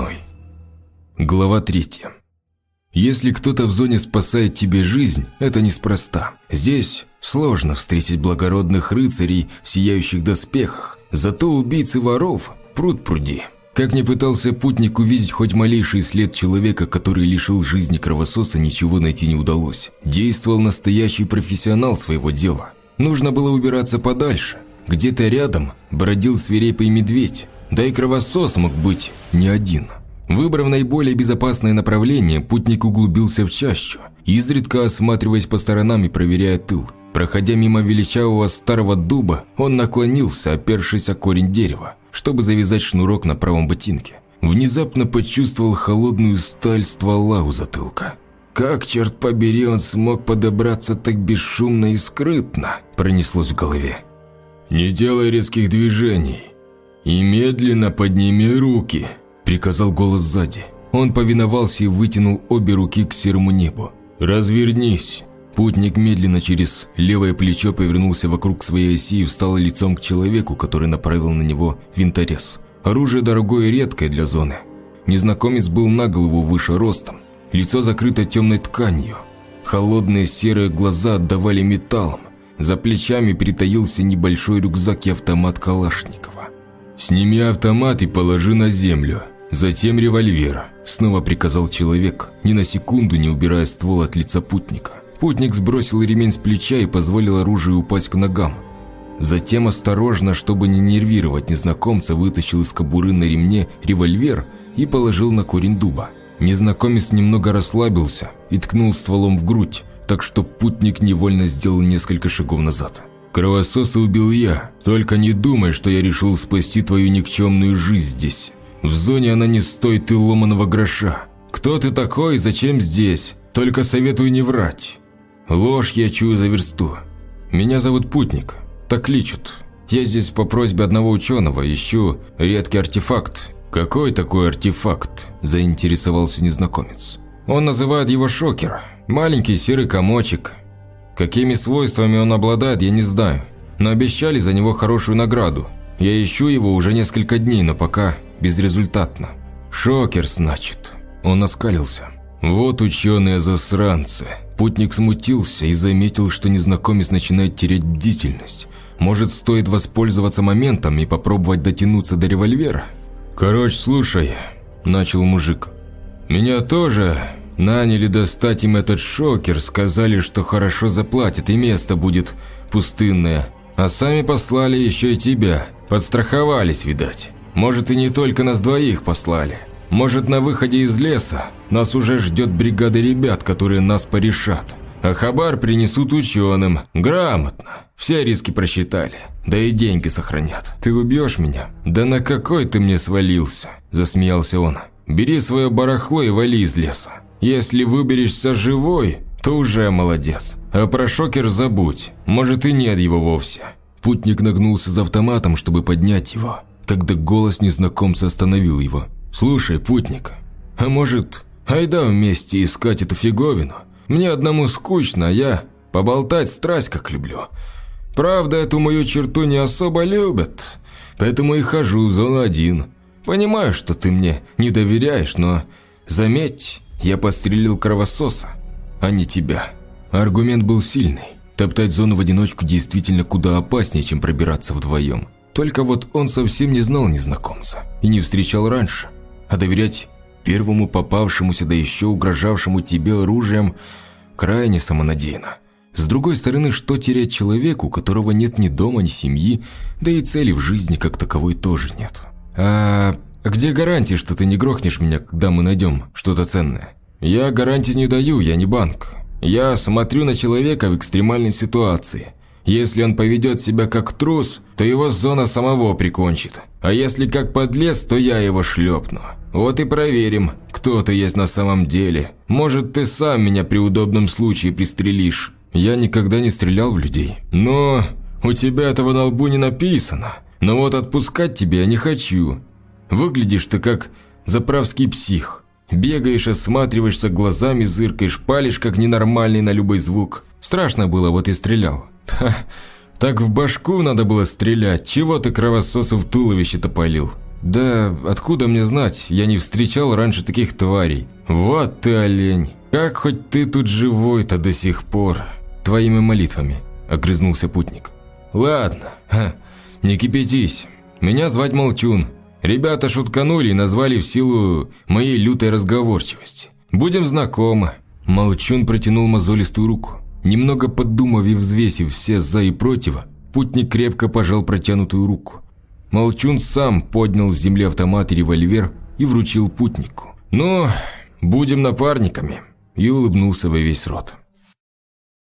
мной. Глава третья. Если кто-то в зоне спасает тебе жизнь, это неспроста. Здесь сложно встретить благородных рыцарей в сияющих доспехах, зато убийцы воров пруд пруди. Как ни пытался путник увидеть хоть малейший след человека, который лишил жизни кровососа, ничего найти не удалось. Действовал настоящий профессионал своего дела. Нужно было убираться подальше. Где-то рядом бродил свирепый медведь, да и кровосос мог быть не один. Выбрав наиболее безопасное направление, путник углубился в чащу, изредка осматриваясь по сторонам и проверяя тыл. Проходя мимо величавого старого дуба, он наклонился, опершись о корень дерева, чтобы завязать шнурок на правом ботинке. Внезапно почувствовал холодную сталь ствола у затылка. «Как, черт побери, он смог подобраться так бесшумно и скрытно?» – пронеслось в голове. «Не делай резких движений и медленно подними руки», приказал голос сзади. Он повиновался и вытянул обе руки к серому небу. «Развернись!» Путник медленно через левое плечо повернулся вокруг своей оси и встал лицом к человеку, который направил на него винторез. Оружие дорогое и редкое для зоны. Незнакомец был на голову выше ростом. Лицо закрыто темной тканью. Холодные серые глаза отдавали металлом. За плечами притаился небольшой рюкзак и автомат Калашникова. «Сними автомат и положи на землю», Затем револьвер. Снова приказал человек, ни на секунду не убирая ствол от лица путника. Путник сбросил ремень с плеча и позволил оружию упасть к ногам. Затем осторожно, чтобы не нервировать незнакомца, вытащил из кобуры на ремне револьвер и положил на корень дуба. Незнакомец немного расслабился и ткнул стволом в грудь, так что путник невольно сделал несколько шагов назад. «Кровососа убил я, только не думай, что я решил спасти твою никчемную жизнь здесь. В зоне она не стоит и ломаного гроша. Кто ты такой и зачем здесь? Только советую не врать. Ложь я чую за версту. Меня зовут Путник, так кличут. Я здесь по просьбе одного ученого ищу редкий артефакт. Какой такой артефакт? Заинтересовался незнакомец. Он называет его шокер. Маленький серый комочек. Какими свойствами он обладает, я не знаю. Но обещали за него хорошую награду. Я ищу его уже несколько дней, но пока безрезультатно. «Шокер, значит». Он оскалился. «Вот ученые-засранцы». Путник смутился и заметил, что незнакомец начинает терять бдительность. Может, стоит воспользоваться моментом и попробовать дотянуться до револьвера? «Короче, слушай», – начал мужик. «Меня тоже наняли достать им этот шокер, сказали, что хорошо заплатят и место будет пустынное. А сами послали еще и тебя, подстраховались, видать». Может, и не только нас двоих послали. Может, на выходе из леса нас уже ждет бригада ребят, которые нас порешат. А хабар принесут ученым. Грамотно. Все риски просчитали. Да и деньги сохранят. Ты убьешь меня? Да на какой ты мне свалился? Засмеялся он. Бери свое барахло и вали из леса. Если выберешься живой, то уже молодец. А про шокер забудь. Может и нет его вовсе. Путник нагнулся за автоматом, чтобы поднять его когда голос незнакомца остановил его. «Слушай, путник, а может, айда вместе искать эту фиговину? Мне одному скучно, а я поболтать страсть как люблю. Правда, эту мою черту не особо любят, поэтому и хожу в зону один. Понимаю, что ты мне не доверяешь, но заметь, я подстрелил кровососа, а не тебя». Аргумент был сильный. Топтать зону в одиночку действительно куда опаснее, чем пробираться вдвоем. Только вот он совсем не знал незнакомца и не встречал раньше. А доверять первому попавшемуся, да еще угрожавшему тебе оружием, крайне самонадеянно. С другой стороны, что терять человеку, у которого нет ни дома, ни семьи, да и цели в жизни как таковой тоже нет. А где гарантия, что ты не грохнешь меня, когда мы найдем что-то ценное? Я гарантии не даю, я не банк. Я смотрю на человека в экстремальной ситуации – если он поведет себя как трус, то его зона самого прикончит. А если как подлец, то я его шлепну. Вот и проверим, кто ты есть на самом деле. Может, ты сам меня при удобном случае пристрелишь. Я никогда не стрелял в людей. Но у тебя этого на лбу не написано. Но вот отпускать тебя я не хочу. Выглядишь ты как заправский псих. Бегаешь, осматриваешься глазами, зыркаешь, палишь как ненормальный на любой звук. Страшно было, вот и стрелял. Ха, так в башку надо было стрелять. Чего ты кровососу в туловище-то полил? «Да откуда мне знать? Я не встречал раньше таких тварей». «Вот ты олень! Как хоть ты тут живой-то до сих пор?» «Твоими молитвами», – огрызнулся путник. «Ладно, ха, не кипятись. Меня звать Молчун. Ребята шутканули и назвали в силу моей лютой разговорчивости. Будем знакомы». Молчун протянул мозолистую руку. Немного подумав и взвесив все «за» и «против», путник крепко пожал протянутую руку. Молчун сам поднял с земли автомат и револьвер и вручил путнику. «Ну, будем напарниками», и улыбнулся во весь рот.